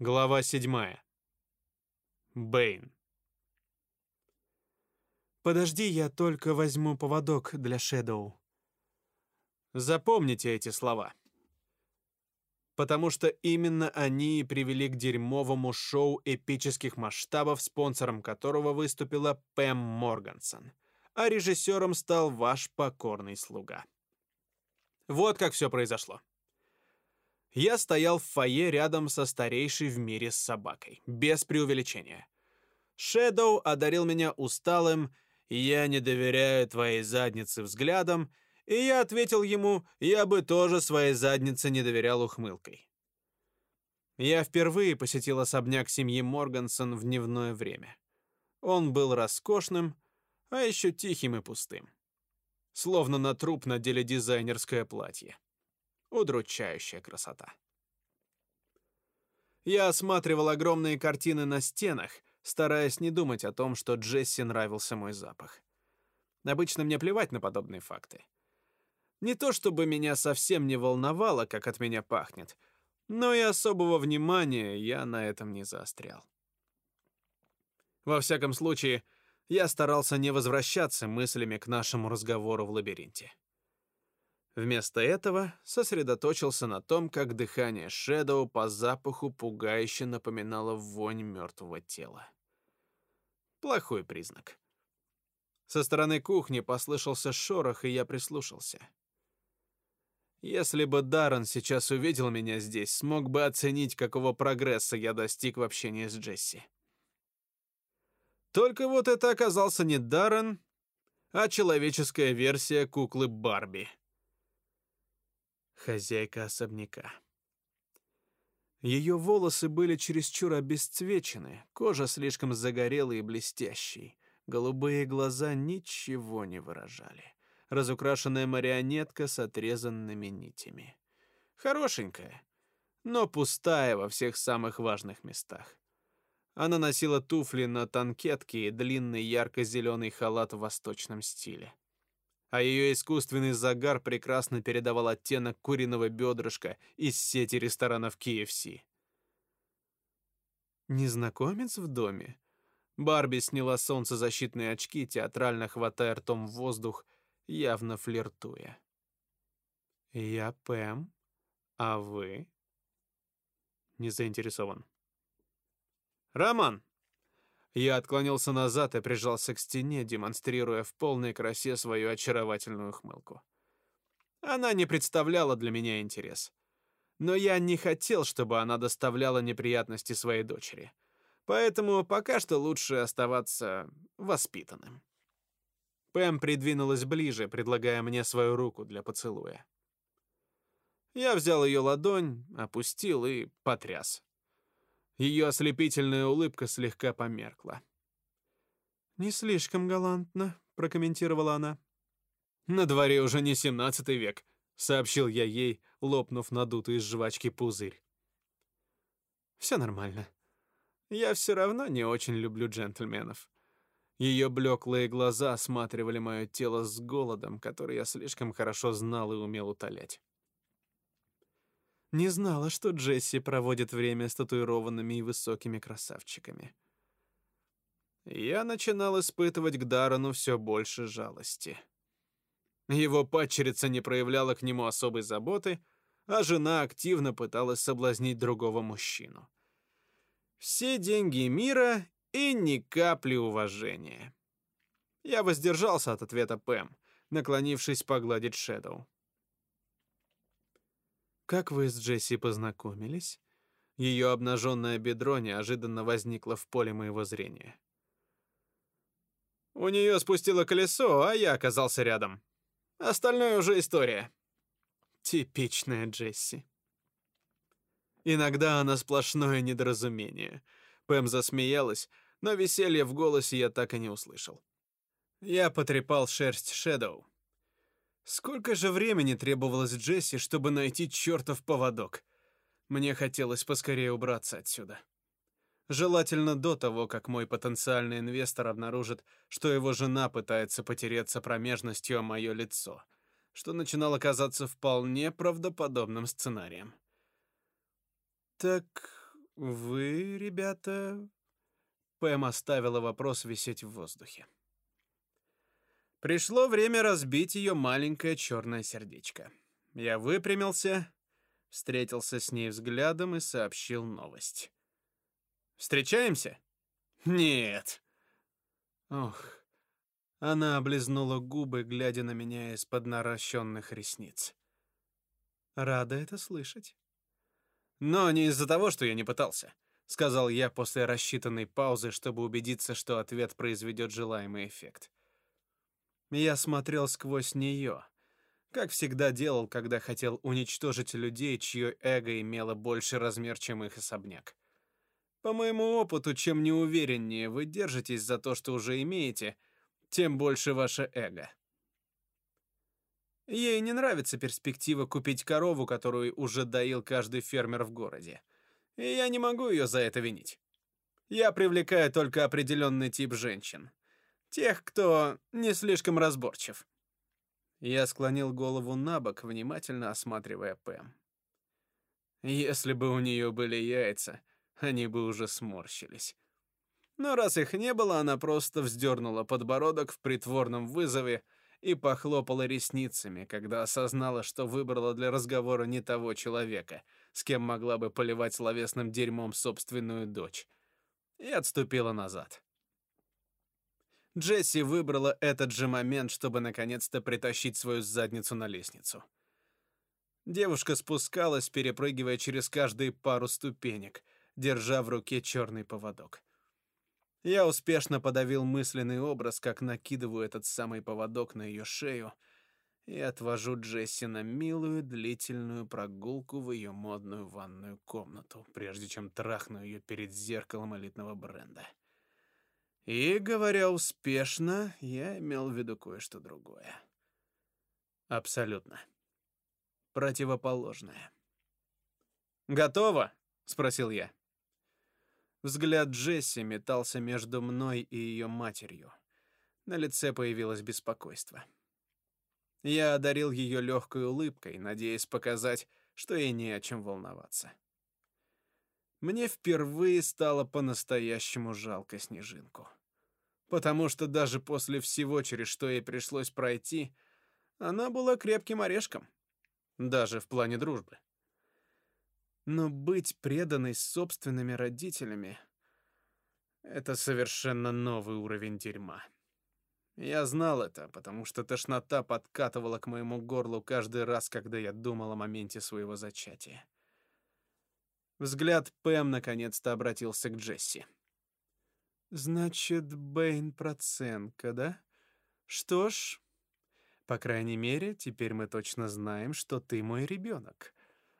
Глава седьмая. Бэйн. «Подожди, я только возьму поводок для Шэдоу». Запомните эти слова. Потому что именно они и привели к дерьмовому шоу эпических масштабов, спонсором которого выступила Пэм Моргансон, а режиссером стал ваш покорный слуга. Вот как все произошло. Я стоял в фойе рядом со старейшей в мире с собакой, без преувеличения. Шэдоу одарил меня усталым «Я не доверяю твоей заднице взглядом», и я ответил ему «Я бы тоже своей заднице не доверял ухмылкой». Я впервые посетил особняк семьи Моргансон в дневное время. Он был роскошным, а еще тихим и пустым. Словно на труп надели дизайнерское платье. Удручающая красота. Я осматривал огромные картины на стенах, стараясь не думать о том, что Джесси нравился мой запах. Обычно мне плевать на подобные факты. Не то чтобы меня совсем не волновало, как от меня пахнет, но и особого внимания я на этом не заострял. Во всяком случае, я старался не возвращаться мыслями к нашему разговору в лабиринте. Вместо этого сосредоточился на том, как дыхание Шэдоу по запаху пугающе напоминало вонь мертвого тела. Плохой признак. Со стороны кухни послышался шорох, и я прислушался. Если бы Даррен сейчас увидел меня здесь, смог бы оценить, какого прогресса я достиг в общении с Джесси. Только вот это оказался не Даррен, а человеческая версия куклы Барби — хозяйка особняка. Ее волосы были чересчур обесцвечены, кожа слишком загорелая и блестящей, голубые глаза ничего не выражали. Разукрашенная марионетка с отрезанными нитями. Хорошенькая, но пустая во всех самых важных местах. Она носила туфли на танкетке и длинный ярко-зеленый халат в восточном стиле а ее искусственный загар прекрасно передавал оттенок куриного бедрышка из сети ресторанов KFC. Незнакомец в доме? Барби сняла солнцезащитные очки, театрально хватая ртом в воздух, явно флиртуя. «Я Пэм, а вы?» Не заинтересован. «Роман!» Я отклонился назад и прижался к стене, демонстрируя в полной красе свою очаровательную хмылку. Она не представляла для меня интерес. Но я не хотел, чтобы она доставляла неприятности своей дочери. Поэтому пока что лучше оставаться воспитанным. Пэм придвинулась ближе, предлагая мне свою руку для поцелуя. Я взял ее ладонь, опустил и потряс. Ее ослепительная улыбка слегка померкла. «Не слишком галантно», — прокомментировала она. «На дворе уже не семнадцатый век», — сообщил я ей, лопнув надутый из жвачки пузырь. «Все нормально. Я все равно не очень люблю джентльменов». Ее блеклые глаза осматривали мое тело с голодом, который я слишком хорошо знал и умел утолять. Не знала, что Джесси проводит время с татуированными и высокими красавчиками. Я начинал испытывать к Дарану все больше жалости. Его падчерица не проявляла к нему особой заботы, а жена активно пыталась соблазнить другого мужчину. Все деньги мира и ни капли уважения. Я воздержался от ответа Пэм, наклонившись погладить Шэдоу. «Как вы с Джесси познакомились?» Ее обнаженное бедро неожиданно возникло в поле моего зрения. У нее спустило колесо, а я оказался рядом. Остальное уже история. Типичная Джесси. Иногда она сплошное недоразумение. Пэм засмеялась, но веселья в голосе я так и не услышал. Я потрепал шерсть Шэдоу. Сколько же времени требовалось Джесси, чтобы найти чертов поводок? Мне хотелось поскорее убраться отсюда. Желательно до того, как мой потенциальный инвестор обнаружит, что его жена пытается потереться промежностью о мое лицо, что начинало казаться вполне правдоподобным сценарием. «Так вы, ребята...» Пэм оставила вопрос висеть в воздухе. Пришло время разбить ее маленькое черное сердечко. Я выпрямился, встретился с ней взглядом и сообщил новость. «Встречаемся?» «Нет». Ох, она облизнула губы, глядя на меня из-под наращенных ресниц. Рада это слышать. Но не из-за того, что я не пытался, сказал я после рассчитанной паузы, чтобы убедиться, что ответ произведет желаемый эффект. Я смотрел сквозь нее, как всегда делал, когда хотел уничтожить людей, чье эго имело больше размер, чем их особняк. По моему опыту, чем неувереннее вы держитесь за то, что уже имеете, тем больше ваше эго. Ей не нравится перспектива купить корову, которую уже доил каждый фермер в городе. И я не могу ее за это винить. Я привлекаю только определенный тип женщин. Тех, кто не слишком разборчив. Я склонил голову на бок, внимательно осматривая Пэм. Если бы у нее были яйца, они бы уже сморщились. Но раз их не было, она просто вздернула подбородок в притворном вызове и похлопала ресницами, когда осознала, что выбрала для разговора не того человека, с кем могла бы поливать словесным дерьмом собственную дочь, и отступила назад. Джесси выбрала этот же момент, чтобы наконец-то притащить свою задницу на лестницу. Девушка спускалась, перепрыгивая через каждые пару ступенек, держа в руке черный поводок. Я успешно подавил мысленный образ, как накидываю этот самый поводок на ее шею и отвожу Джесси на милую длительную прогулку в ее модную ванную комнату, прежде чем трахну ее перед зеркалом элитного бренда. И, говоря успешно, я имел в виду кое-что другое. Абсолютно. Противоположное. «Готово?» — спросил я. Взгляд Джесси метался между мной и ее матерью. На лице появилось беспокойство. Я одарил ее легкой улыбкой, надеясь показать, что ей не о чем волноваться. Мне впервые стало по-настоящему жалко Снежинку. Потому что даже после всего, через что ей пришлось пройти, она была крепким орешком. Даже в плане дружбы. Но быть преданной собственными родителями — это совершенно новый уровень дерьма. Я знал это, потому что тошнота подкатывала к моему горлу каждый раз, когда я думал о моменте своего зачатия. Взгляд Пэм наконец-то обратился к Джесси. «Значит, Бэйн проценка, да? Что ж, по крайней мере, теперь мы точно знаем, что ты мой ребенок.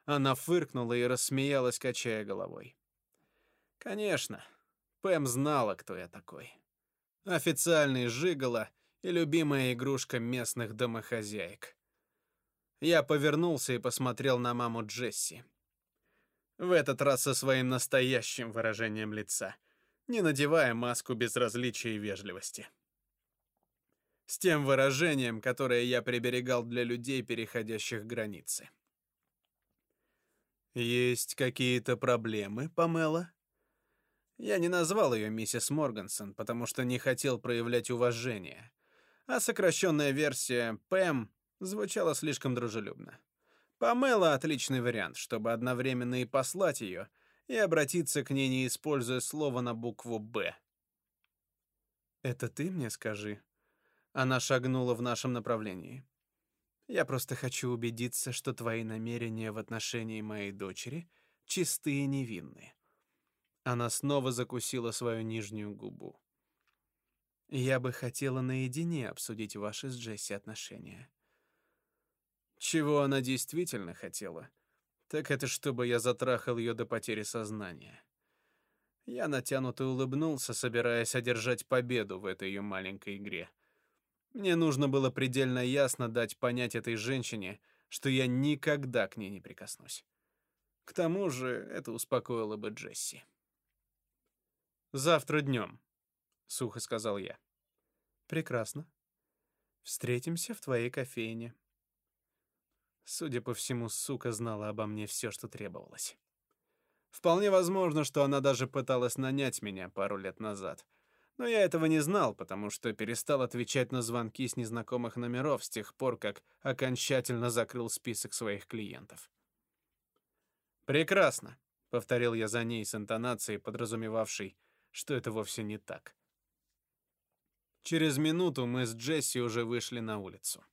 Она фыркнула и рассмеялась, качая головой. Конечно, Пэм знала, кто я такой. Официальный жигало и любимая игрушка местных домохозяек. Я повернулся и посмотрел на маму Джесси. В этот раз со своим настоящим выражением лица, не надевая маску безразличия и вежливости. С тем выражением, которое я приберегал для людей, переходящих границы. Есть какие-то проблемы, Памела? Я не назвал ее миссис Моргансон, потому что не хотел проявлять уважение. А сокращенная версия Пэм звучала слишком дружелюбно. Памела отличный вариант, чтобы одновременно и послать ее, и обратиться к ней, не используя слово на букву «Б». «Это ты мне скажи?» Она шагнула в нашем направлении. Я просто хочу убедиться, что твои намерения в отношении моей дочери чистые и невинные. Она снова закусила свою нижнюю губу. Я бы хотела наедине обсудить ваши с Джесси отношения. Чего она действительно хотела, так это чтобы я затрахал ее до потери сознания. Я натянуто улыбнулся, собираясь одержать победу в этой ее маленькой игре. Мне нужно было предельно ясно дать понять этой женщине, что я никогда к ней не прикоснусь. К тому же это успокоило бы Джесси. «Завтра днем», — сухо сказал я. «Прекрасно. Встретимся в твоей кофейне». Судя по всему, сука знала обо мне все, что требовалось. Вполне возможно, что она даже пыталась нанять меня пару лет назад. Но я этого не знал, потому что перестал отвечать на звонки с незнакомых номеров с тех пор, как окончательно закрыл список своих клиентов. Прекрасно, повторил я за ней с интонацией, подразумевавшей, что это вовсе не так. Через минуту мы с Джесси уже вышли на улицу.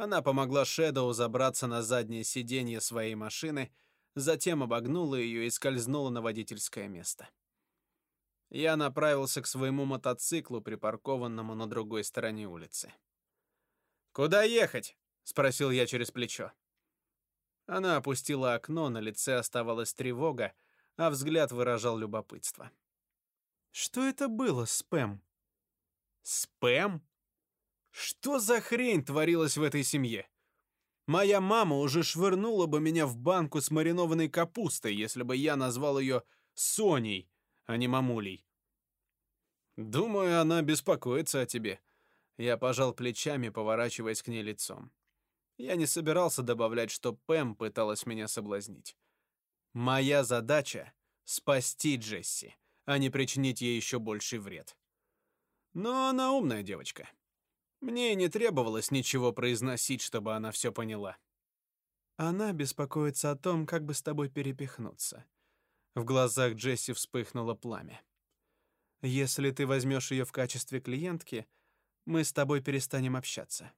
Она помогла Шэдоу забраться на заднее сиденье своей машины, затем обогнула ее и скользнула на водительское место. Я направился к своему мотоциклу, припаркованному на другой стороне улицы. «Куда ехать?» — спросил я через плечо. Она опустила окно, на лице оставалась тревога, а взгляд выражал любопытство. «Что это было, Спэм?» «Спэм?» Что за хрень творилась в этой семье? Моя мама уже швырнула бы меня в банку с маринованной капустой, если бы я назвал ее Соней, а не мамулей. Думаю, она беспокоится о тебе. Я пожал плечами, поворачиваясь к ней лицом. Я не собирался добавлять, что Пэм пыталась меня соблазнить. Моя задача — спасти Джесси, а не причинить ей еще больший вред. Но она умная девочка. Мне не требовалось ничего произносить, чтобы она все поняла. Она беспокоится о том, как бы с тобой перепихнуться. В глазах Джесси вспыхнуло пламя. Если ты возьмешь ее в качестве клиентки, мы с тобой перестанем общаться.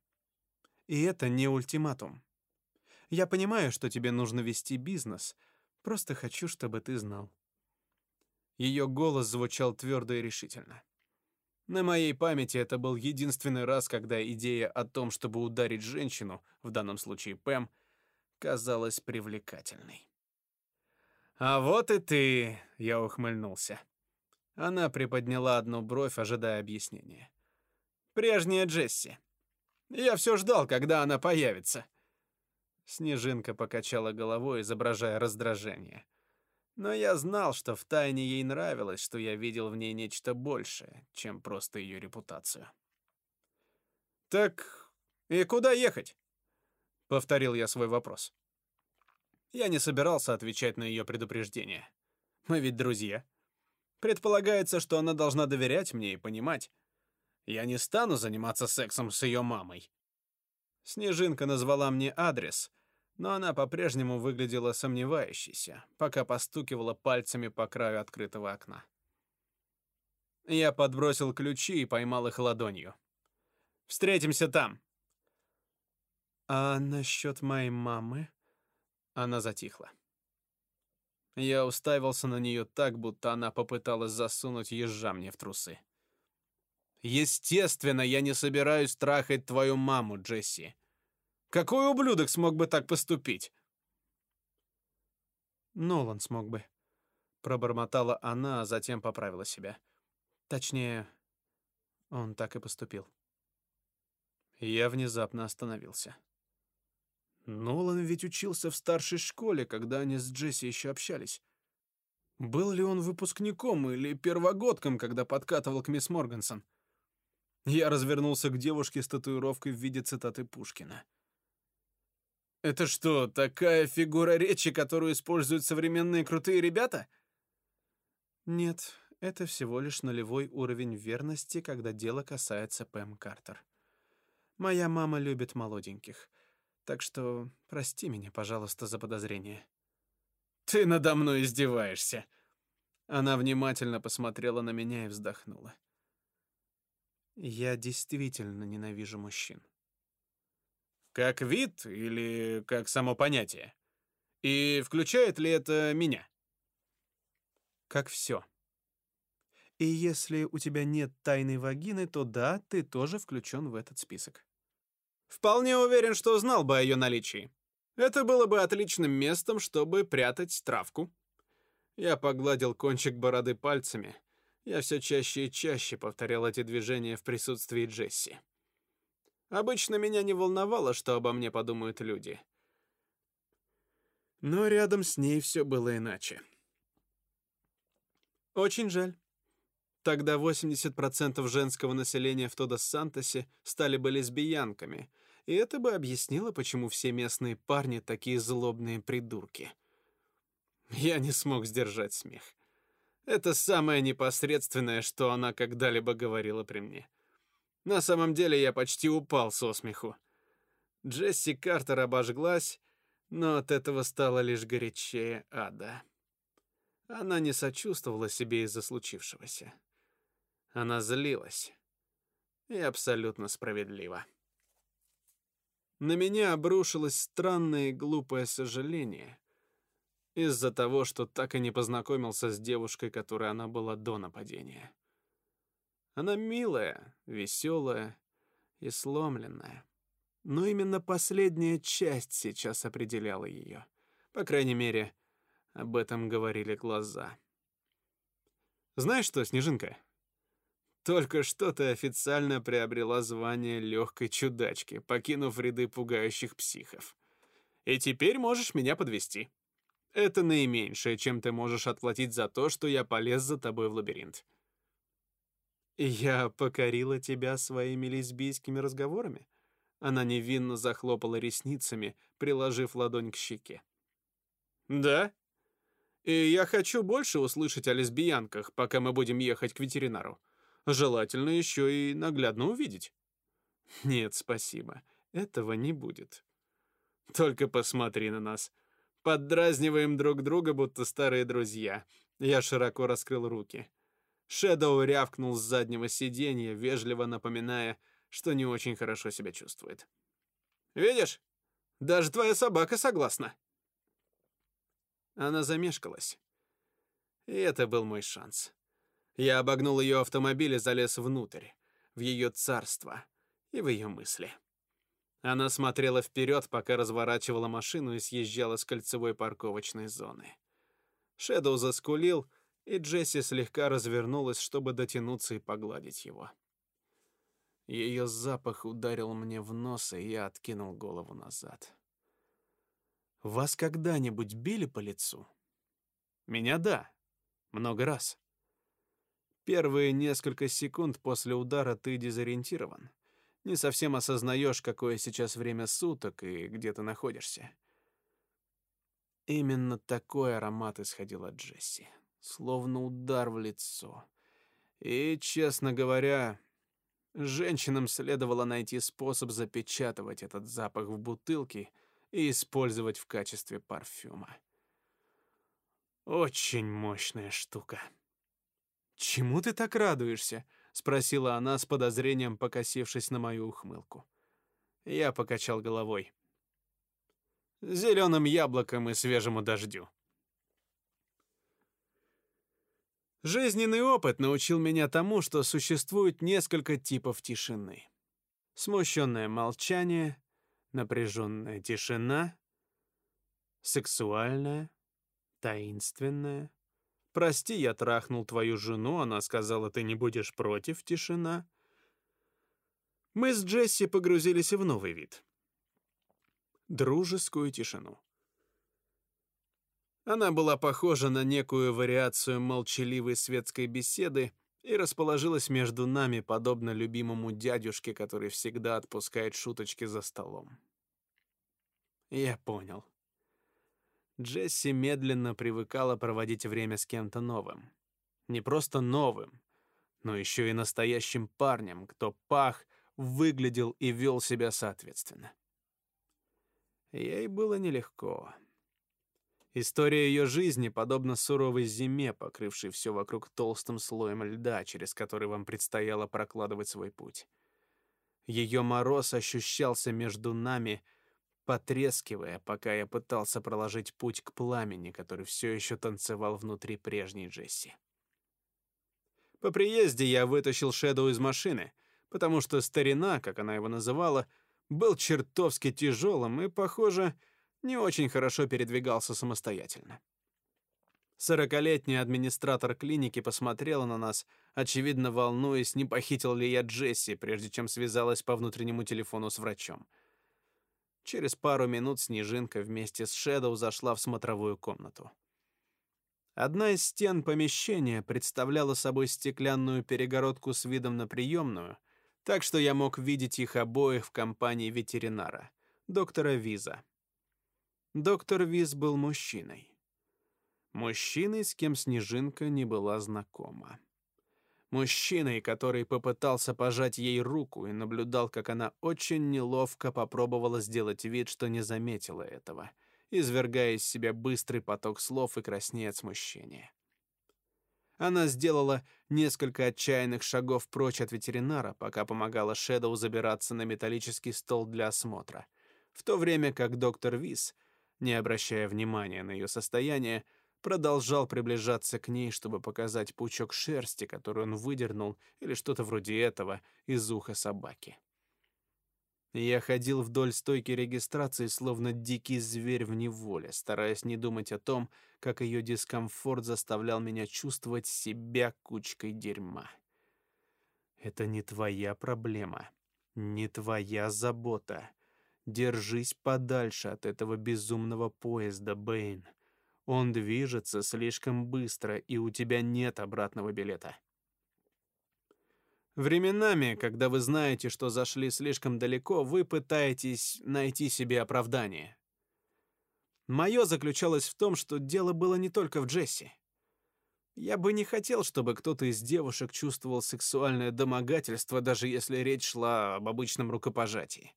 И это не ультиматум. Я понимаю, что тебе нужно вести бизнес, просто хочу, чтобы ты знал. Ее голос звучал твердо и решительно. На моей памяти это был единственный раз, когда идея о том, чтобы ударить женщину, в данном случае Пэм, казалась привлекательной. «А вот и ты!» — я ухмыльнулся. Она приподняла одну бровь, ожидая объяснения. «Прежняя Джесси. Я все ждал, когда она появится». Снежинка покачала головой, изображая раздражение. Но я знал, что втайне ей нравилось, что я видел в ней нечто большее, чем просто ее репутацию. «Так и куда ехать?» — повторил я свой вопрос. Я не собирался отвечать на ее предупреждение. Мы ведь друзья. Предполагается, что она должна доверять мне и понимать. Я не стану заниматься сексом с ее мамой. Снежинка назвала мне адрес — но она по-прежнему выглядела сомневающейся, пока постукивала пальцами по краю открытого окна. Я подбросил ключи и поймал их ладонью. «Встретимся там!» «А насчет моей мамы?» Она затихла. Я уставился на нее так, будто она попыталась засунуть ежа мне в трусы. «Естественно, я не собираюсь трахать твою маму, Джесси. Какой ублюдок смог бы так поступить? Нолан смог бы, пробормотала она, а затем поправила себя. Точнее, он так и поступил. Я внезапно остановился. Нолан ведь учился в старшей школе, когда они с Джесси еще общались. Был ли он выпускником или первогодком, когда подкатывал к мисс Моргансон? Я развернулся к девушке с татуировкой в виде цитаты Пушкина. Это что, такая фигура речи, которую используют современные крутые ребята? Нет, это всего лишь нулевой уровень верности, когда дело касается Пэм Картер. Моя мама любит молоденьких, так что прости меня, пожалуйста, за подозрение. Ты надо мной издеваешься. Она внимательно посмотрела на меня и вздохнула. Я действительно ненавижу мужчин. Как вид или как само понятие? И включает ли это меня? Как все. И если у тебя нет тайной вагины, то да, ты тоже включен в этот список. Вполне уверен, что знал бы о ее наличии. Это было бы отличным местом, чтобы прятать травку. Я погладил кончик бороды пальцами. Я все чаще и чаще повторял эти движения в присутствии Джесси. Обычно меня не волновало, что обо мне подумают люди. Но рядом с ней все было иначе. Очень жаль. Тогда 80% женского населения в Тодос-Сантосе стали бы лесбиянками, и это бы объяснило, почему все местные парни такие злобные придурки. Я не смог сдержать смех. Это самое непосредственное, что она когда-либо говорила при мне. На самом деле я почти упал со смеху. Джесси Картер обожглась, но от этого стало лишь горячее ада. Она не сочувствовала себе из-за случившегося. Она злилась. И абсолютно справедливо. На меня обрушилось странное и глупое сожаление из-за того, что так и не познакомился с девушкой, которой она была до нападения. Она милая, веселая и сломленная. Но именно последняя часть сейчас определяла ее. По крайней мере, об этом говорили глаза. Знаешь что, Снежинка? Только что ты официально приобрела звание легкой чудачки, покинув ряды пугающих психов. И теперь можешь меня подвести. Это наименьшее, чем ты можешь отплатить за то, что я полез за тобой в лабиринт. Я покорила тебя своими лесбийскими разговорами. Она невинно захлопала ресницами, приложив ладонь к щеке. Да? И я хочу больше услышать о лесбиянках, пока мы будем ехать к ветеринару. Желательно еще и наглядно увидеть. Нет, спасибо. Этого не будет. Только посмотри на нас. Поддразниваем друг друга, будто старые друзья. Я широко раскрыл руки. Шэдоу рявкнул с заднего сиденья, вежливо напоминая, что не очень хорошо себя чувствует. «Видишь? Даже твоя собака согласна». Она замешкалась. И это был мой шанс. Я обогнул ее автомобиль и залез внутрь, в ее царство и в ее мысли. Она смотрела вперед, пока разворачивала машину и съезжала с кольцевой парковочной зоны. Шэдоу заскулил, и Джесси слегка развернулась, чтобы дотянуться и погладить его. Ее запах ударил мне в нос, и я откинул голову назад. Вас когда-нибудь били по лицу? Меня да. Много раз. Первые несколько секунд после удара ты дезориентирован не совсем осознаешь, какое сейчас время суток и где ты находишься. Именно такой аромат исходил от Джесси, словно удар в лицо. И, честно говоря, женщинам следовало найти способ запечатывать этот запах в бутылке и использовать в качестве парфюма. Очень мощная штука. Чему ты так радуешься? спросила она с подозрением, покосившись на мою ухмылку. Я покачал головой. Зеленым яблоком и свежему дождю. Жизненный опыт научил меня тому, что существует несколько типов тишины. Смущенное молчание, напряженная тишина, сексуальная, таинственная, Прости, я трахнул твою жену, она сказала, ты не будешь против, тишина. Мы с Джесси погрузились в новый вид. Дружескую тишину. Она была похожа на некую вариацию молчаливой светской беседы и расположилась между нами, подобно любимому дядюшке, который всегда отпускает шуточки за столом. Я понял. Джесси медленно привыкала проводить время с кем-то новым. Не просто новым, но еще и настоящим парнем, кто пах, выглядел и вел себя соответственно. Ей было нелегко. История ее жизни подобна суровой зиме, покрывшей все вокруг толстым слоем льда, через который вам предстояло прокладывать свой путь. Ее мороз ощущался между нами — потрескивая, пока я пытался проложить путь к пламени, который все еще танцевал внутри прежней Джесси. По приезде я вытащил Шэдоу из машины, потому что старина, как она его называла, был чертовски тяжелым и, похоже, не очень хорошо передвигался самостоятельно. Сорокалетний администратор клиники посмотрела на нас, очевидно волнуясь, не похитил ли я Джесси, прежде чем связалась по внутреннему телефону с врачом. Через пару минут Снежинка вместе с Шэдоу зашла в смотровую комнату. Одна из стен помещения представляла собой стеклянную перегородку с видом на приемную, так что я мог видеть их обоих в компании ветеринара, доктора Виза. Доктор Виз был мужчиной. Мужчиной, с кем Снежинка не была знакома. Мужчиной, который попытался пожать ей руку и наблюдал, как она очень неловко попробовала сделать вид, что не заметила этого, извергая из себя быстрый поток слов и краснея от смущения. Она сделала несколько отчаянных шагов прочь от ветеринара, пока помогала Шэдоу забираться на металлический стол для осмотра, в то время как доктор Вис, не обращая внимания на ее состояние, продолжал приближаться к ней, чтобы показать пучок шерсти, который он выдернул, или что-то вроде этого, из уха собаки. Я ходил вдоль стойки регистрации, словно дикий зверь в неволе, стараясь не думать о том, как ее дискомфорт заставлял меня чувствовать себя кучкой дерьма. Это не твоя проблема, не твоя забота. Держись подальше от этого безумного поезда, Бэйн. Он движется слишком быстро, и у тебя нет обратного билета. Временами, когда вы знаете, что зашли слишком далеко, вы пытаетесь найти себе оправдание. Мое заключалось в том, что дело было не только в Джесси. Я бы не хотел, чтобы кто-то из девушек чувствовал сексуальное домогательство, даже если речь шла об обычном рукопожатии.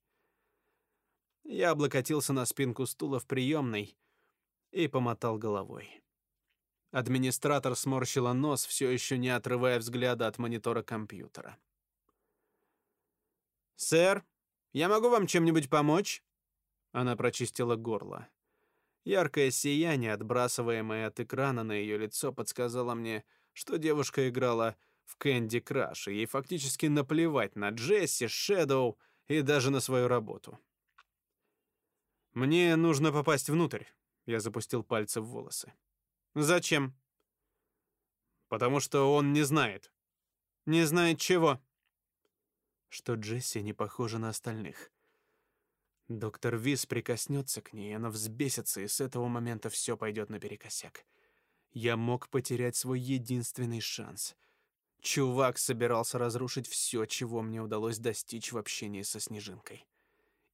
Я облокотился на спинку стула в приемной и помотал головой. Администратор сморщила нос, все еще не отрывая взгляда от монитора компьютера. «Сэр, я могу вам чем-нибудь помочь?» Она прочистила горло. Яркое сияние, отбрасываемое от экрана на ее лицо, подсказало мне, что девушка играла в Кэнди Краш, и ей фактически наплевать на Джесси, Шэдоу и даже на свою работу. «Мне нужно попасть внутрь», я запустил пальцы в волосы. Зачем? Потому что он не знает. Не знает чего? Что Джесси не похожа на остальных. Доктор Вис прикоснется к ней, она взбесится, и с этого момента все пойдет наперекосяк. Я мог потерять свой единственный шанс. Чувак собирался разрушить все, чего мне удалось достичь в общении со Снежинкой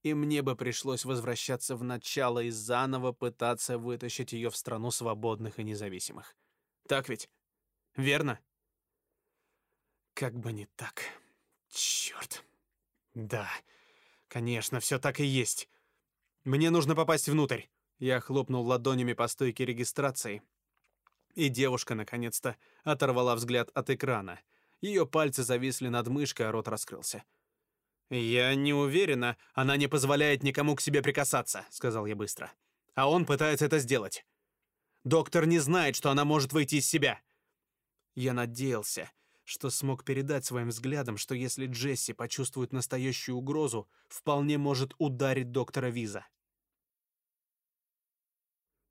и мне бы пришлось возвращаться в начало и заново пытаться вытащить ее в страну свободных и независимых. Так ведь? Верно? Как бы не так. Черт. Да, конечно, все так и есть. Мне нужно попасть внутрь. Я хлопнул ладонями по стойке регистрации, и девушка наконец-то оторвала взгляд от экрана. Ее пальцы зависли над мышкой, а рот раскрылся. «Я не уверена, она не позволяет никому к себе прикасаться», — сказал я быстро. «А он пытается это сделать. Доктор не знает, что она может выйти из себя». Я надеялся, что смог передать своим взглядом, что если Джесси почувствует настоящую угрозу, вполне может ударить доктора Виза.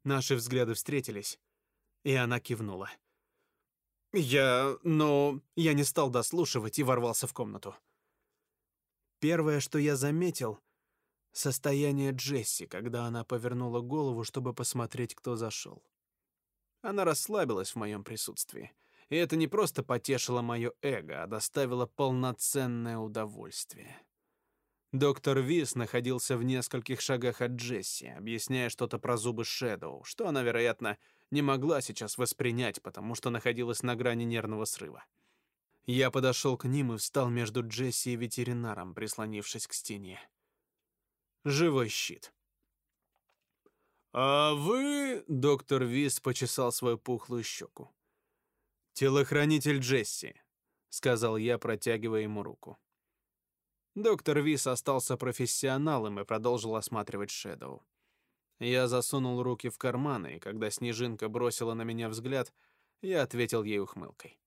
Наши взгляды встретились, и она кивнула. Я... но... я не стал дослушивать и ворвался в комнату. Первое, что я заметил — состояние Джесси, когда она повернула голову, чтобы посмотреть, кто зашел. Она расслабилась в моем присутствии, и это не просто потешило мое эго, а доставило полноценное удовольствие. Доктор Вис находился в нескольких шагах от Джесси, объясняя что-то про зубы Шэдоу, что она, вероятно, не могла сейчас воспринять, потому что находилась на грани нервного срыва. Я подошел к ним и встал между Джесси и ветеринаром, прислонившись к стене. Живой щит. «А вы...» — доктор Вис почесал свою пухлую щеку. «Телохранитель Джесси», — сказал я, протягивая ему руку. Доктор Вис остался профессионалом и продолжил осматривать Шэдоу. Я засунул руки в карманы, и когда Снежинка бросила на меня взгляд, я ответил ей ухмылкой.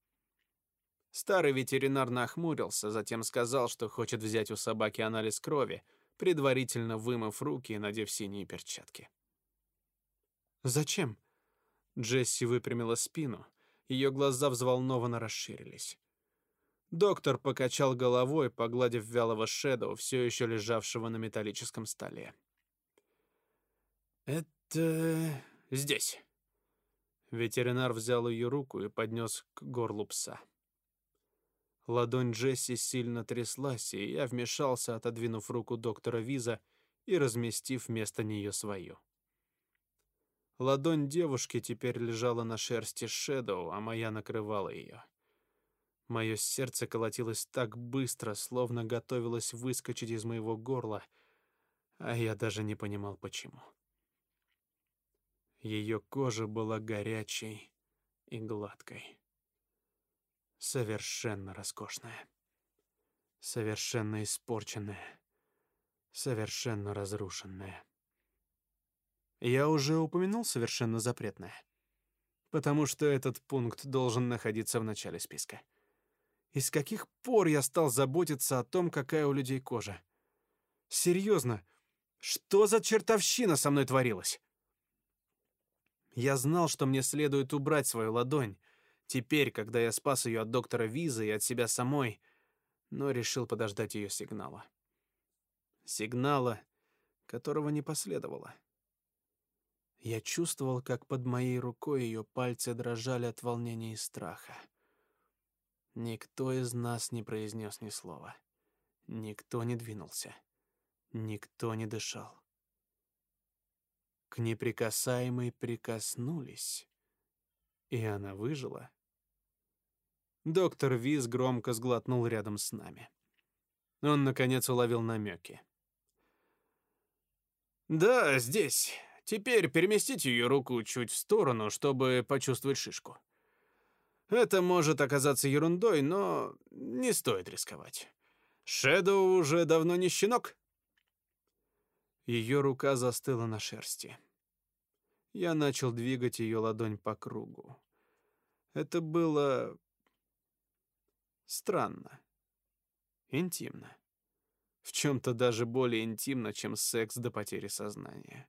Старый ветеринар нахмурился, затем сказал, что хочет взять у собаки анализ крови, предварительно вымыв руки и надев синие перчатки. «Зачем?» Джесси выпрямила спину, ее глаза взволнованно расширились. Доктор покачал головой, погладив вялого Шэдоу, все еще лежавшего на металлическом столе. «Это здесь». Ветеринар взял ее руку и поднес к горлу пса. Ладонь Джесси сильно тряслась, и я вмешался, отодвинув руку доктора Виза и разместив вместо нее свою. Ладонь девушки теперь лежала на шерсти Шэдоу, а моя накрывала ее. Мое сердце колотилось так быстро, словно готовилось выскочить из моего горла, а я даже не понимал почему. Ее кожа была горячей и гладкой. Совершенно роскошная. Совершенно испорченная. Совершенно разрушенная. Я уже упомянул совершенно запретное, потому что этот пункт должен находиться в начале списка. И с каких пор я стал заботиться о том, какая у людей кожа? Серьезно, что за чертовщина со мной творилась? Я знал, что мне следует убрать свою ладонь, теперь, когда я спас ее от доктора Визы и от себя самой, но решил подождать ее сигнала. Сигнала, которого не последовало. Я чувствовал, как под моей рукой ее пальцы дрожали от волнения и страха. Никто из нас не произнес ни слова. Никто не двинулся. Никто не дышал. К неприкасаемой прикоснулись, и она выжила. Доктор Виз громко сглотнул рядом с нами. Он, наконец, уловил намеки. «Да, здесь. Теперь переместите ее руку чуть в сторону, чтобы почувствовать шишку. Это может оказаться ерундой, но не стоит рисковать. Шэдоу уже давно не щенок. Ее рука застыла на шерсти. Я начал двигать ее ладонь по кругу. Это было странно, интимно. В чем-то даже более интимно, чем секс до потери сознания.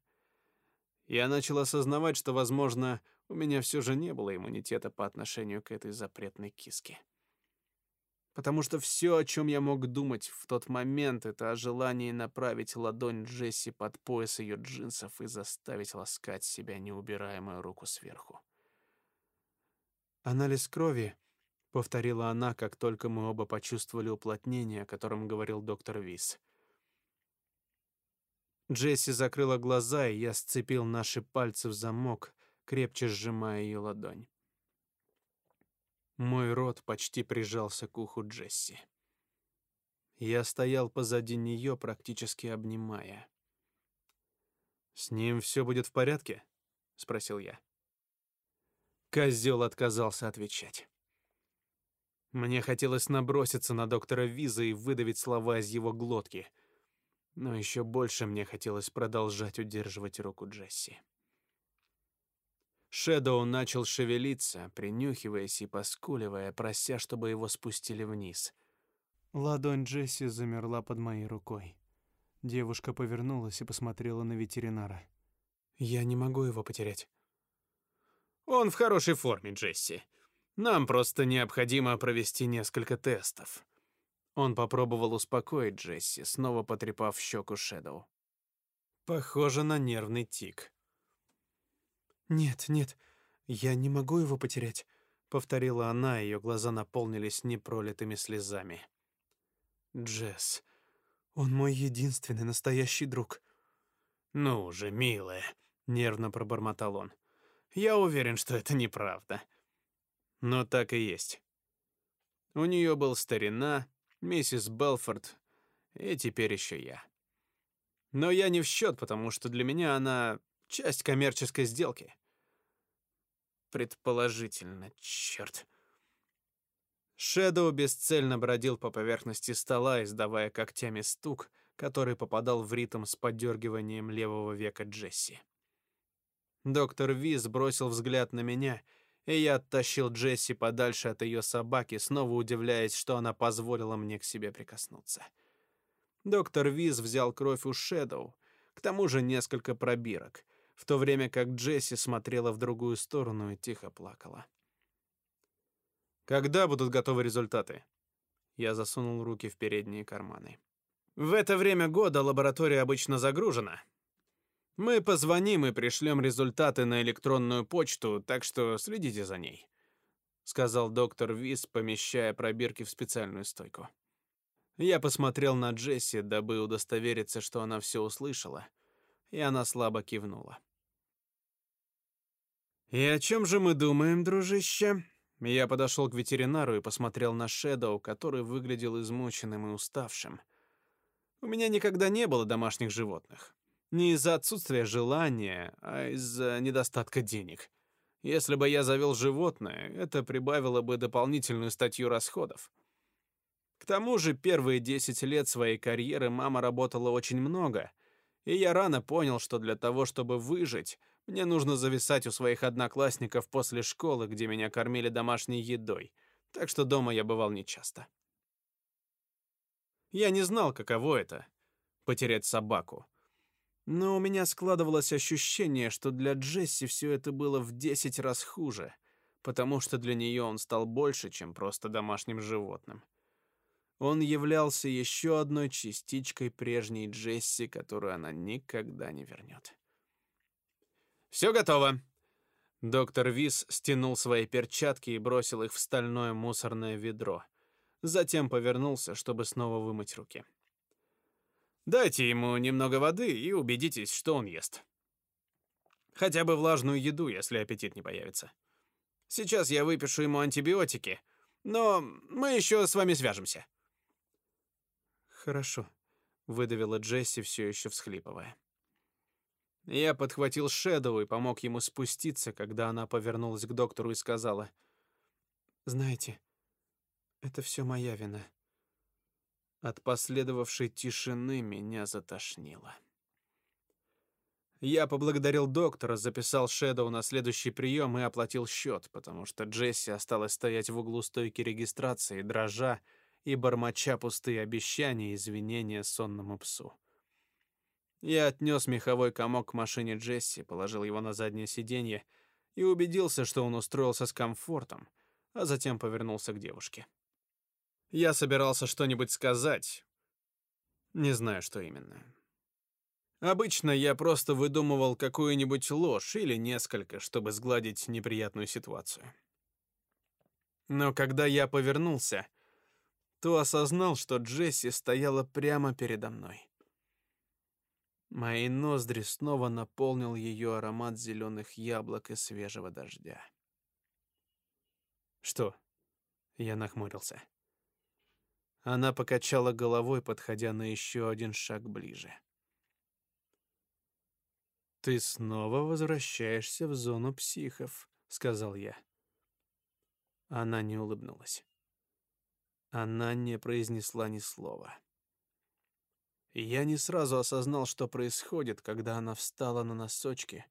Я начал осознавать, что, возможно, у меня все же не было иммунитета по отношению к этой запретной киске. Потому что все, о чем я мог думать в тот момент, это о желании направить ладонь Джесси под пояс ее джинсов и заставить ласкать себя неубираемую руку сверху. «Анализ крови», — повторила она, как только мы оба почувствовали уплотнение, о котором говорил доктор Вис. Джесси закрыла глаза, и я сцепил наши пальцы в замок, крепче сжимая ее ладонь. Мой рот почти прижался к уху Джесси. Я стоял позади нее, практически обнимая. «С ним все будет в порядке?» — спросил я. Козел отказался отвечать. Мне хотелось наброситься на доктора Виза и выдавить слова из его глотки — но еще больше мне хотелось продолжать удерживать руку Джесси. Шэдоу начал шевелиться, принюхиваясь и поскуливая, прося, чтобы его спустили вниз. Ладонь Джесси замерла под моей рукой. Девушка повернулась и посмотрела на ветеринара. «Я не могу его потерять». «Он в хорошей форме, Джесси. Нам просто необходимо провести несколько тестов. Он попробовал успокоить Джесси, снова потрепав щеку Шэдоу. Похоже на нервный тик. «Нет, нет, я не могу его потерять», — повторила она, ее глаза наполнились непролитыми слезами. «Джесс, он мой единственный настоящий друг». «Ну же, милая», — нервно пробормотал он. «Я уверен, что это неправда». Но так и есть. У нее был старина, миссис Белфорд и теперь еще я. Но я не в счет, потому что для меня она часть коммерческой сделки. Предположительно, черт. Шэдоу бесцельно бродил по поверхности стола, издавая когтями стук, который попадал в ритм с подергиванием левого века Джесси. Доктор Виз бросил взгляд на меня — и я оттащил Джесси подальше от ее собаки, снова удивляясь, что она позволила мне к себе прикоснуться. Доктор Виз взял кровь у Шэдоу, к тому же несколько пробирок, в то время как Джесси смотрела в другую сторону и тихо плакала. «Когда будут готовы результаты?» Я засунул руки в передние карманы. «В это время года лаборатория обычно загружена, мы позвоним и пришлем результаты на электронную почту, так что следите за ней, сказал доктор Вис, помещая пробирки в специальную стойку. Я посмотрел на Джесси, дабы удостовериться, что она все услышала, и она слабо кивнула. И о чем же мы думаем, дружище? Я подошел к ветеринару и посмотрел на Шэдоу, который выглядел измученным и уставшим. У меня никогда не было домашних животных. Не из-за отсутствия желания, а из-за недостатка денег. Если бы я завел животное, это прибавило бы дополнительную статью расходов. К тому же первые 10 лет своей карьеры мама работала очень много, и я рано понял, что для того, чтобы выжить, мне нужно зависать у своих одноклассников после школы, где меня кормили домашней едой, так что дома я бывал нечасто. Я не знал, каково это — потерять собаку. Но у меня складывалось ощущение, что для Джесси все это было в десять раз хуже, потому что для нее он стал больше, чем просто домашним животным. Он являлся еще одной частичкой прежней Джесси, которую она никогда не вернет. «Все готово!» Доктор Вис стянул свои перчатки и бросил их в стальное мусорное ведро. Затем повернулся, чтобы снова вымыть руки. «Дайте ему немного воды и убедитесь, что он ест. Хотя бы влажную еду, если аппетит не появится. Сейчас я выпишу ему антибиотики, но мы еще с вами свяжемся». «Хорошо», — выдавила Джесси, все еще всхлипывая. Я подхватил Шэдоу и помог ему спуститься, когда она повернулась к доктору и сказала: "Знаете, это все моя вина". От последовавшей тишины меня затошнило. Я поблагодарил доктора, записал Шэдоу на следующий прием и оплатил счет, потому что Джесси осталась стоять в углу стойки регистрации, дрожа и бормоча пустые обещания и извинения сонному псу. Я отнес меховой комок к машине Джесси, положил его на заднее сиденье и убедился, что он устроился с комфортом, а затем повернулся к девушке. Я собирался что-нибудь сказать. Не знаю, что именно. Обычно я просто выдумывал какую-нибудь ложь или несколько, чтобы сгладить неприятную ситуацию. Но когда я повернулся, то осознал, что Джесси стояла прямо передо мной. Мои ноздри снова наполнил ее аромат зеленых яблок и свежего дождя. Что? Я нахмурился. Она покачала головой, подходя на еще один шаг ближе. Ты снова возвращаешься в зону психов, сказал я. Она не улыбнулась. Она не произнесла ни слова. я не сразу осознал, что происходит, когда она встала на носочки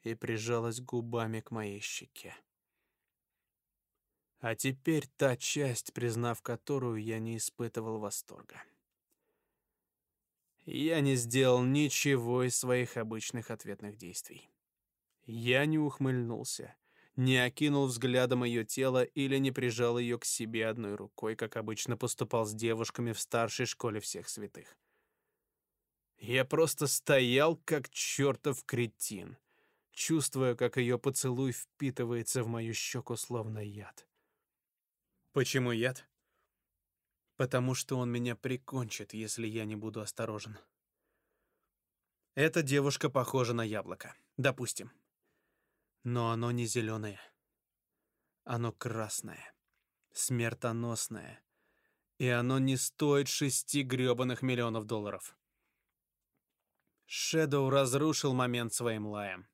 и прижалась губами к моей щеке. А теперь та часть, признав которую я не испытывал восторга. Я не сделал ничего из своих обычных ответных действий. Я не ухмыльнулся, не окинул взглядом ее тело или не прижал ее к себе одной рукой, как обычно поступал с девушками в старшей школе всех святых. Я просто стоял, как чертов кретин, чувствуя, как ее поцелуй впитывается в мою щеку, словно яд. Почему яд? Потому что он меня прикончит, если я не буду осторожен. Эта девушка похожа на яблоко, допустим. Но оно не зеленое. Оно красное, смертоносное. И оно не стоит шести грёбаных миллионов долларов. Шэдоу разрушил момент своим лаем.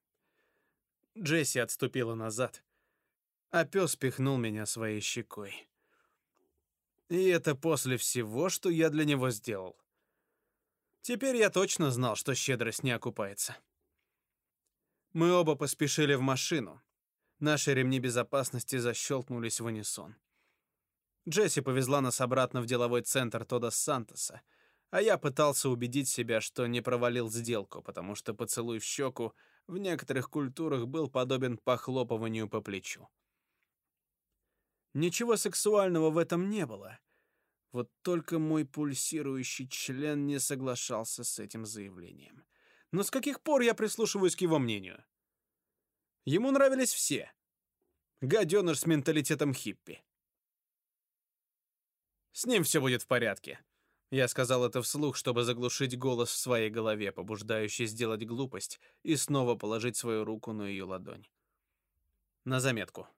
Джесси отступила назад, а пес пихнул меня своей щекой. И это после всего, что я для него сделал. Теперь я точно знал, что щедрость не окупается. Мы оба поспешили в машину. Наши ремни безопасности защелкнулись в унисон. Джесси повезла нас обратно в деловой центр Тода Сантоса, а я пытался убедить себя, что не провалил сделку, потому что поцелуй в щеку в некоторых культурах был подобен похлопыванию по плечу. Ничего сексуального в этом не было. Вот только мой пульсирующий член не соглашался с этим заявлением. Но с каких пор я прислушиваюсь к его мнению? Ему нравились все. Гаденыш с менталитетом хиппи. С ним все будет в порядке. Я сказал это вслух, чтобы заглушить голос в своей голове, побуждающий сделать глупость и снова положить свою руку на ее ладонь. На заметку.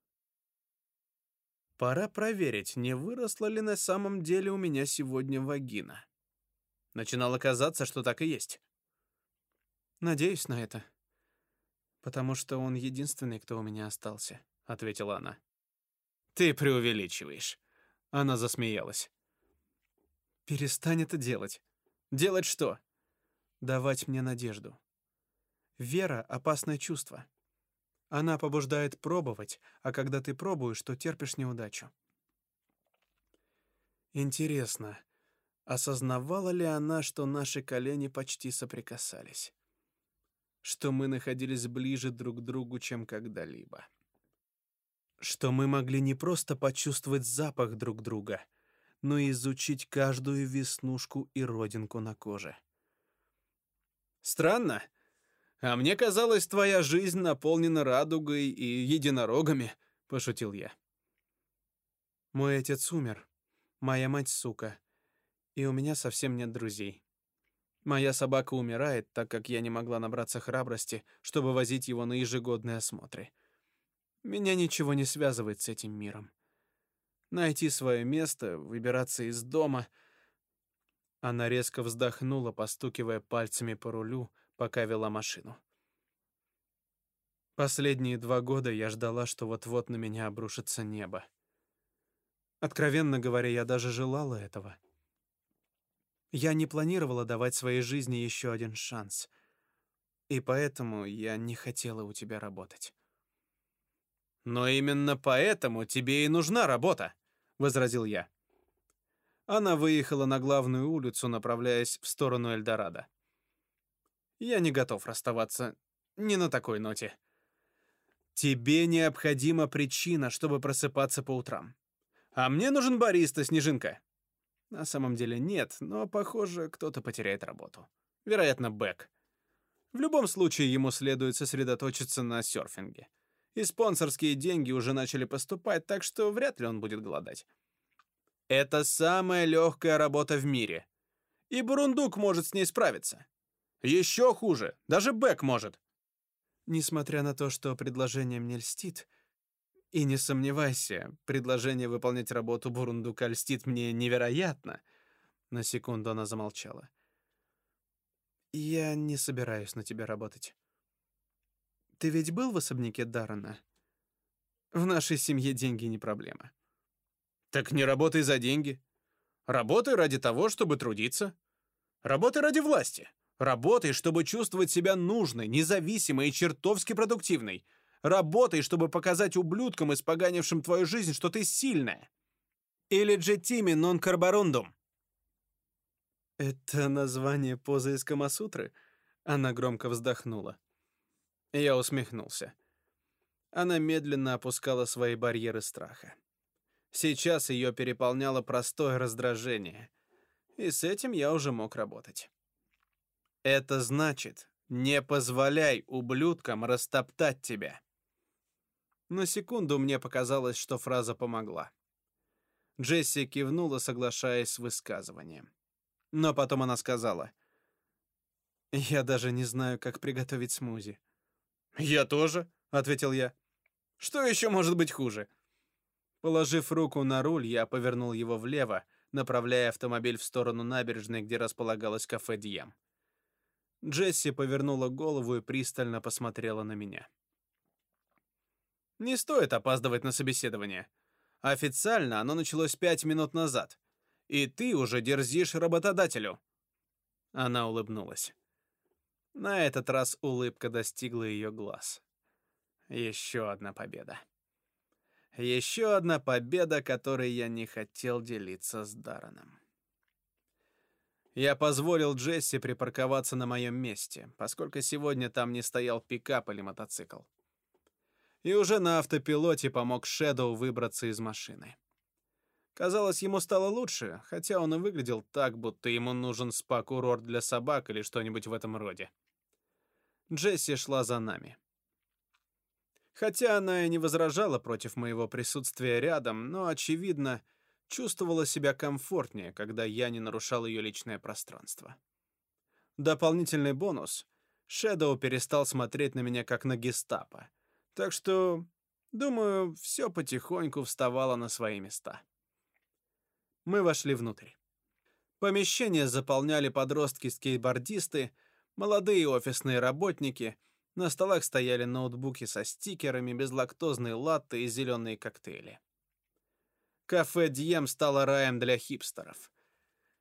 Пора проверить, не выросла ли на самом деле у меня сегодня вагина. Начинало казаться, что так и есть. Надеюсь на это. Потому что он единственный, кто у меня остался, ответила она. Ты преувеличиваешь. Она засмеялась. Перестань это делать. Делать что? Давать мне надежду. Вера — опасное чувство. Она побуждает пробовать, а когда ты пробуешь, то терпишь неудачу. Интересно, осознавала ли она, что наши колени почти соприкасались? Что мы находились ближе друг к другу, чем когда-либо? Что мы могли не просто почувствовать запах друг друга — но и изучить каждую веснушку и родинку на коже. Странно. А мне казалось, твоя жизнь наполнена радугой и единорогами, пошутил я. Мой отец умер, моя мать сука, и у меня совсем нет друзей. Моя собака умирает, так как я не могла набраться храбрости, чтобы возить его на ежегодные осмотры. Меня ничего не связывает с этим миром найти свое место, выбираться из дома. Она резко вздохнула, постукивая пальцами по рулю, пока вела машину. Последние два года я ждала, что вот-вот на меня обрушится небо. Откровенно говоря, я даже желала этого. Я не планировала давать своей жизни еще один шанс. И поэтому я не хотела у тебя работать. Но именно поэтому тебе и нужна работа, возразил я. Она выехала на главную улицу, направляясь в сторону Эльдорадо. Я не готов расставаться не на такой ноте. Тебе необходима причина, чтобы просыпаться по утрам. А мне нужен бариста, Снежинка. На самом деле нет, но, похоже, кто-то потеряет работу. Вероятно, Бэк. В любом случае, ему следует сосредоточиться на серфинге и спонсорские деньги уже начали поступать, так что вряд ли он будет голодать. Это самая легкая работа в мире. И Бурундук может с ней справиться. Еще хуже, даже Бэк может. Несмотря на то, что предложение мне льстит, и не сомневайся, предложение выполнять работу Бурундука льстит мне невероятно. На секунду она замолчала. Я не собираюсь на тебя работать. Ты ведь был в особняке Даррена? В нашей семье деньги не проблема. Так не работай за деньги. Работай ради того, чтобы трудиться. Работай ради власти. Работай, чтобы чувствовать себя нужной, независимой и чертовски продуктивной. Работай, чтобы показать ублюдкам, испоганившим твою жизнь, что ты сильная. Или джетими нон карборундум. Это название позы из Камасутры? Она громко вздохнула. Я усмехнулся. Она медленно опускала свои барьеры страха. Сейчас ее переполняло простое раздражение, и с этим я уже мог работать. Это значит, не позволяй ублюдкам растоптать тебя. На секунду мне показалось, что фраза помогла. Джесси кивнула, соглашаясь с высказыванием. Но потом она сказала: "Я даже не знаю, как приготовить смузи". «Я тоже», — ответил я. «Что еще может быть хуже?» Положив руку на руль, я повернул его влево, направляя автомобиль в сторону набережной, где располагалось кафе «Дьем». Джесси повернула голову и пристально посмотрела на меня. «Не стоит опаздывать на собеседование. Официально оно началось пять минут назад, и ты уже дерзишь работодателю». Она улыбнулась. На этот раз улыбка достигла ее глаз. Еще одна победа. Еще одна победа, которой я не хотел делиться с Дарреном. Я позволил Джесси припарковаться на моем месте, поскольку сегодня там не стоял пикап или мотоцикл. И уже на автопилоте помог Шэдоу выбраться из машины. Казалось, ему стало лучше, хотя он и выглядел так, будто ему нужен спа-курорт для собак или что-нибудь в этом роде. Джесси шла за нами. Хотя она и не возражала против моего присутствия рядом, но, очевидно, чувствовала себя комфортнее, когда я не нарушал ее личное пространство. Дополнительный бонус — Шэдоу перестал смотреть на меня как на гестапо. Так что Думаю, все потихоньку вставало на свои места. Мы вошли внутрь. Помещение заполняли подростки-скейтбордисты, молодые офисные работники. На столах стояли ноутбуки со стикерами, безлактозные латте и зеленые коктейли. Кафе Дьем стало раем для хипстеров.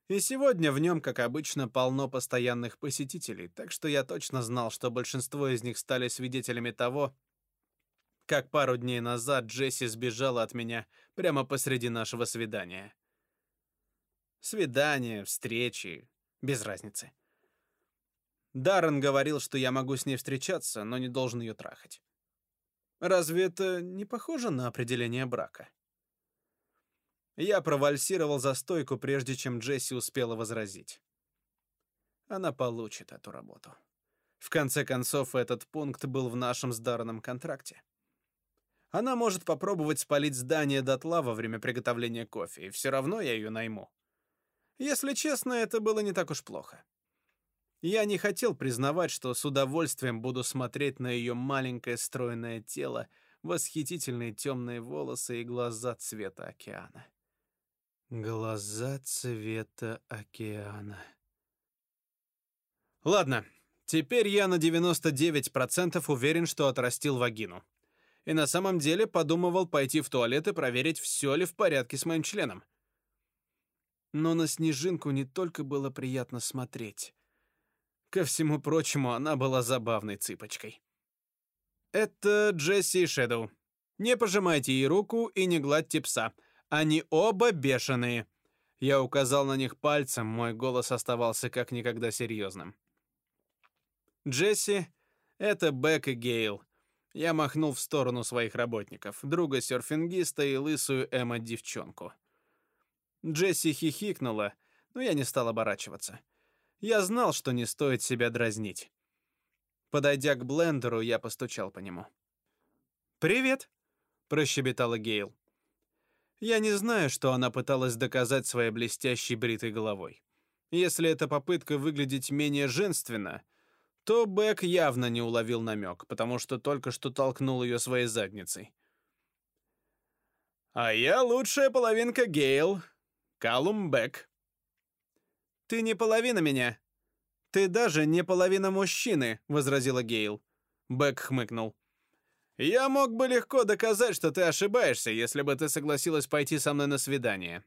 И сегодня в нем, как обычно, полно постоянных посетителей, так что я точно знал, что большинство из них стали свидетелями того, как пару дней назад Джесси сбежала от меня прямо посреди нашего свидания. Свидания, встречи, без разницы. Даррен говорил, что я могу с ней встречаться, но не должен ее трахать. Разве это не похоже на определение брака? Я провальсировал за стойку, прежде чем Джесси успела возразить. Она получит эту работу. В конце концов, этот пункт был в нашем с Дарреном контракте. Она может попробовать спалить здание дотла во время приготовления кофе, и все равно я ее найму. Если честно, это было не так уж плохо. Я не хотел признавать, что с удовольствием буду смотреть на ее маленькое стройное тело, восхитительные темные волосы и глаза цвета океана. Глаза цвета океана. Ладно, теперь я на 99% уверен, что отрастил вагину и на самом деле подумывал пойти в туалет и проверить, все ли в порядке с моим членом. Но на снежинку не только было приятно смотреть. Ко всему прочему, она была забавной цыпочкой. Это Джесси Шэдоу. Не пожимайте ей руку и не гладьте пса. Они оба бешеные. Я указал на них пальцем, мой голос оставался как никогда серьезным. Джесси — это Бек и Гейл — я махнул в сторону своих работников, друга серфингиста и лысую Эмма-девчонку. Джесси хихикнула, но я не стал оборачиваться. Я знал, что не стоит себя дразнить. Подойдя к блендеру, я постучал по нему. «Привет», — прощебетала Гейл. Я не знаю, что она пыталась доказать своей блестящей бритой головой. Если эта попытка выглядеть менее женственно — то Бэк явно не уловил намек, потому что только что толкнул ее своей задницей. «А я лучшая половинка Гейл, Калум Бэк». «Ты не половина меня. Ты даже не половина мужчины», — возразила Гейл. Бэк хмыкнул. «Я мог бы легко доказать, что ты ошибаешься, если бы ты согласилась пойти со мной на свидание».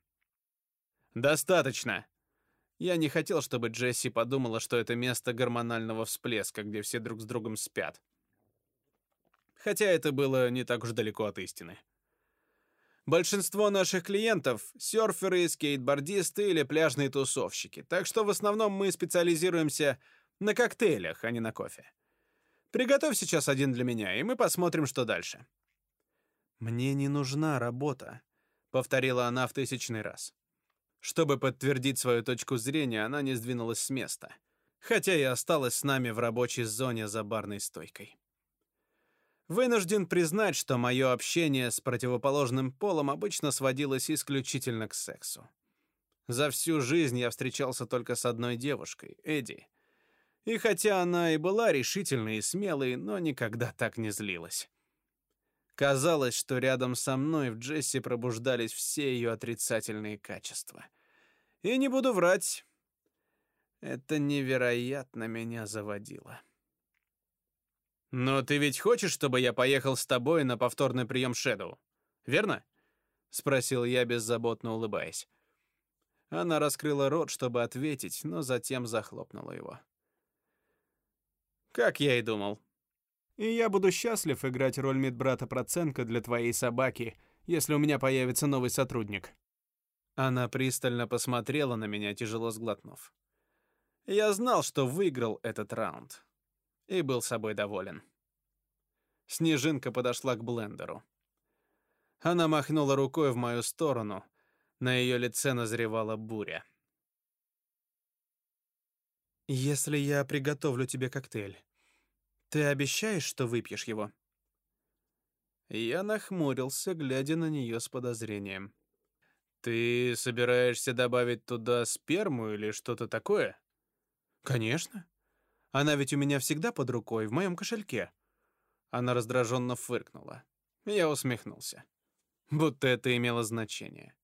«Достаточно», я не хотел, чтобы Джесси подумала, что это место гормонального всплеска, где все друг с другом спят. Хотя это было не так уж далеко от истины. Большинство наших клиентов — серферы, скейтбордисты или пляжные тусовщики, так что в основном мы специализируемся на коктейлях, а не на кофе. Приготовь сейчас один для меня, и мы посмотрим, что дальше. «Мне не нужна работа», — повторила она в тысячный раз. Чтобы подтвердить свою точку зрения, она не сдвинулась с места, хотя и осталась с нами в рабочей зоне за барной стойкой. Вынужден признать, что мое общение с противоположным полом обычно сводилось исключительно к сексу. За всю жизнь я встречался только с одной девушкой, Эдди. И хотя она и была решительной и смелой, но никогда так не злилась. Казалось, что рядом со мной в Джесси пробуждались все ее отрицательные качества. И не буду врать, это невероятно меня заводило. «Но ты ведь хочешь, чтобы я поехал с тобой на повторный прием Шэдоу, верно?» — спросил я, беззаботно улыбаясь. Она раскрыла рот, чтобы ответить, но затем захлопнула его. «Как я и думал», и я буду счастлив играть роль медбрата Проценко для твоей собаки, если у меня появится новый сотрудник». Она пристально посмотрела на меня, тяжело сглотнув. Я знал, что выиграл этот раунд. И был собой доволен. Снежинка подошла к блендеру. Она махнула рукой в мою сторону. На ее лице назревала буря. «Если я приготовлю тебе коктейль, ты обещаешь, что выпьешь его?» Я нахмурился, глядя на нее с подозрением. «Ты собираешься добавить туда сперму или что-то такое?» «Конечно. Она ведь у меня всегда под рукой, в моем кошельке». Она раздраженно фыркнула. Я усмехнулся. Будто это имело значение.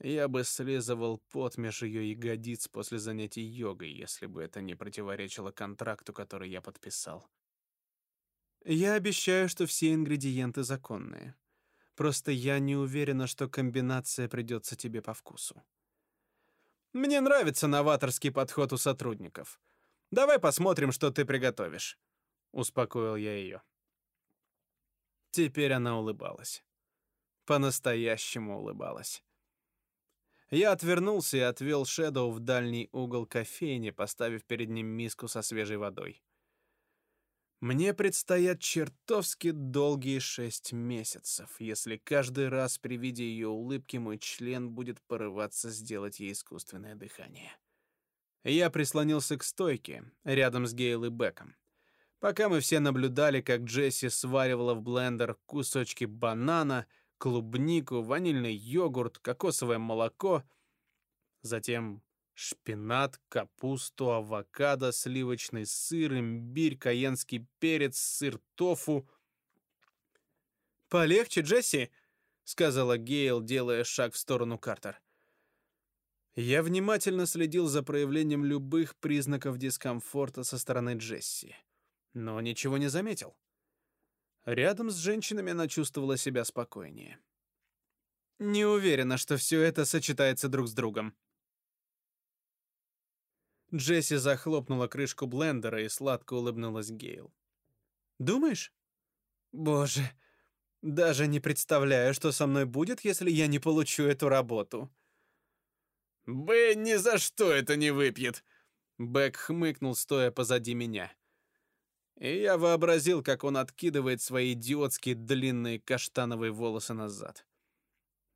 Я бы слизывал пот меж ее ягодиц после занятий йогой, если бы это не противоречило контракту, который я подписал. Я обещаю, что все ингредиенты законные. Просто я не уверена, что комбинация придется тебе по вкусу. Мне нравится новаторский подход у сотрудников. Давай посмотрим, что ты приготовишь, успокоил я ее. Теперь она улыбалась. По-настоящему улыбалась. Я отвернулся и отвел Шэдоу в дальний угол кофейни, поставив перед ним миску со свежей водой. Мне предстоят чертовски долгие шесть месяцев, если каждый раз при виде ее улыбки мой член будет порываться сделать ей искусственное дыхание. Я прислонился к стойке, рядом с Гейл и Беком. Пока мы все наблюдали, как Джесси сваривала в блендер кусочки банана, клубнику, ванильный йогурт, кокосовое молоко, затем шпинат, капусту, авокадо, сливочный сыр, имбирь, каенский перец, сыр тофу. «Полегче, Джесси», — сказала Гейл, делая шаг в сторону Картер. Я внимательно следил за проявлением любых признаков дискомфорта со стороны Джесси, но ничего не заметил. Рядом с женщинами она чувствовала себя спокойнее. Не уверена, что все это сочетается друг с другом. Джесси захлопнула крышку блендера и сладко улыбнулась Гейл. Думаешь? Боже, даже не представляю, что со мной будет, если я не получу эту работу. Б ни за что это не выпьет. Бэк хмыкнул, стоя позади меня. И я вообразил, как он откидывает свои идиотские длинные каштановые волосы назад.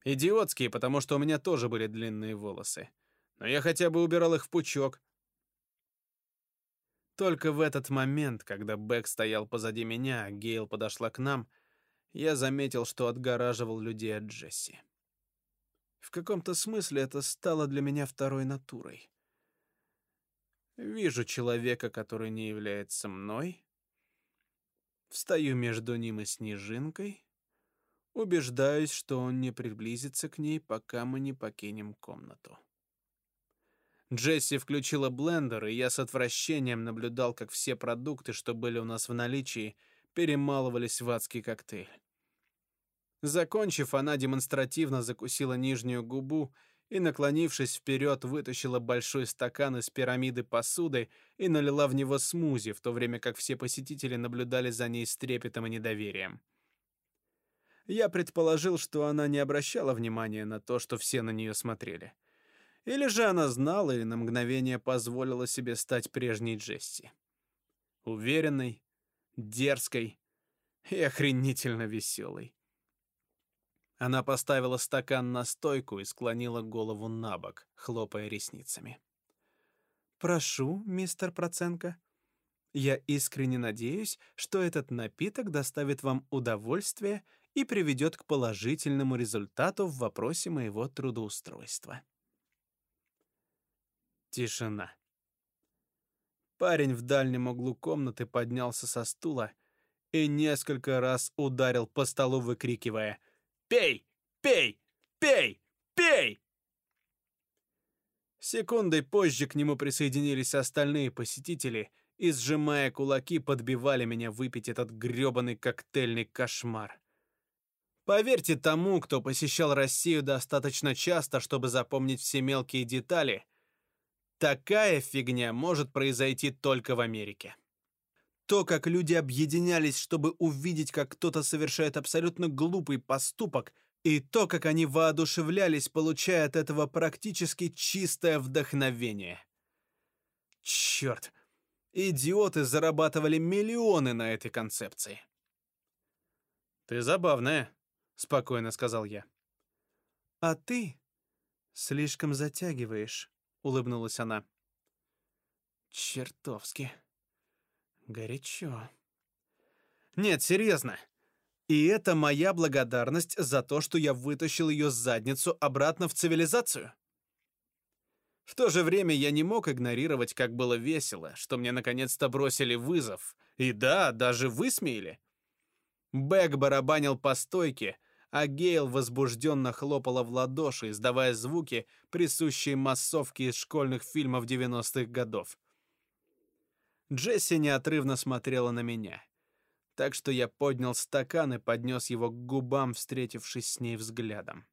Идиотские, потому что у меня тоже были длинные волосы. Но я хотя бы убирал их в пучок. Только в этот момент, когда Бэк стоял позади меня, а Гейл подошла к нам, я заметил, что отгораживал людей от Джесси. В каком-то смысле это стало для меня второй натурой. Вижу человека, который не является мной, Встаю между ним и снежинкой, убеждаюсь, что он не приблизится к ней, пока мы не покинем комнату. Джесси включила блендер, и я с отвращением наблюдал, как все продукты, что были у нас в наличии, перемалывались в адский коктейль. Закончив, она демонстративно закусила нижнюю губу и, наклонившись вперед, вытащила большой стакан из пирамиды посуды и налила в него смузи, в то время как все посетители наблюдали за ней с трепетом и недоверием. Я предположил, что она не обращала внимания на то, что все на нее смотрели. Или же она знала и на мгновение позволила себе стать прежней Джесси. Уверенной, дерзкой и охренительно веселой. Она поставила стакан на стойку и склонила голову на бок, хлопая ресницами. «Прошу, мистер Проценко. Я искренне надеюсь, что этот напиток доставит вам удовольствие и приведет к положительному результату в вопросе моего трудоустройства». Тишина. Парень в дальнем углу комнаты поднялся со стула и несколько раз ударил по столу, выкрикивая — Пей! Пей! Пей! Пей!» Секундой позже к нему присоединились остальные посетители и, сжимая кулаки, подбивали меня выпить этот грёбаный коктейльный кошмар. Поверьте тому, кто посещал Россию достаточно часто, чтобы запомнить все мелкие детали, такая фигня может произойти только в Америке. То, как люди объединялись, чтобы увидеть, как кто-то совершает абсолютно глупый поступок, и то, как они воодушевлялись, получая от этого практически чистое вдохновение. Черт! Идиоты зарабатывали миллионы на этой концепции. «Ты забавная», — спокойно сказал я. «А ты слишком затягиваешь», — улыбнулась она. «Чертовски», Горячо. Нет, серьезно. И это моя благодарность за то, что я вытащил ее задницу обратно в цивилизацию. В то же время я не мог игнорировать, как было весело, что мне наконец-то бросили вызов. И да, даже высмеяли. Бэк барабанил по стойке, а Гейл возбужденно хлопала в ладоши, издавая звуки, присущие массовке из школьных фильмов 90-х годов. Джесси неотрывно смотрела на меня, так что я поднял стакан и поднес его к губам, встретившись с ней взглядом.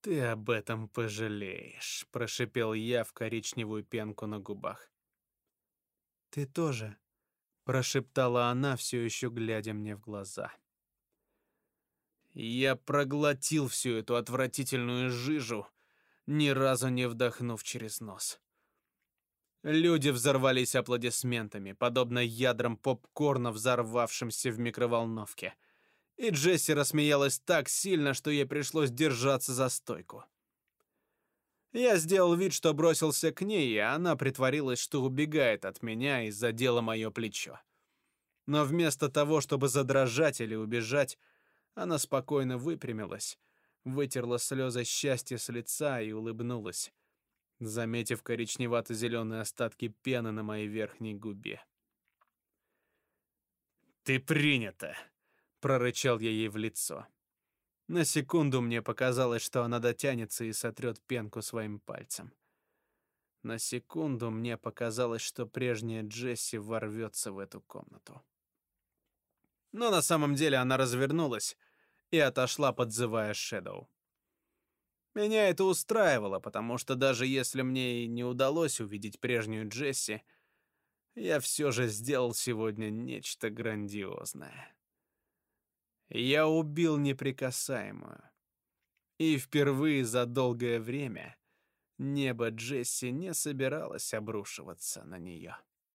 «Ты об этом пожалеешь», — прошипел я в коричневую пенку на губах. «Ты тоже», — прошептала она, все еще глядя мне в глаза. Я проглотил всю эту отвратительную жижу, ни разу не вдохнув через нос. Люди взорвались аплодисментами, подобно ядрам попкорна, взорвавшимся в микроволновке. И Джесси рассмеялась так сильно, что ей пришлось держаться за стойку. Я сделал вид, что бросился к ней, и она притворилась, что убегает от меня и задела мое плечо. Но вместо того, чтобы задрожать или убежать, она спокойно выпрямилась, вытерла слезы счастья с лица и улыбнулась, заметив коричневато-зеленые остатки пены на моей верхней губе. «Ты принята!» — прорычал я ей в лицо. На секунду мне показалось, что она дотянется и сотрет пенку своим пальцем. На секунду мне показалось, что прежняя Джесси ворвется в эту комнату. Но на самом деле она развернулась и отошла, подзывая Шэдоу. Меня это устраивало, потому что даже если мне и не удалось увидеть прежнюю Джесси, я все же сделал сегодня нечто грандиозное. Я убил неприкасаемую. И впервые за долгое время небо Джесси не собиралось обрушиваться на нее.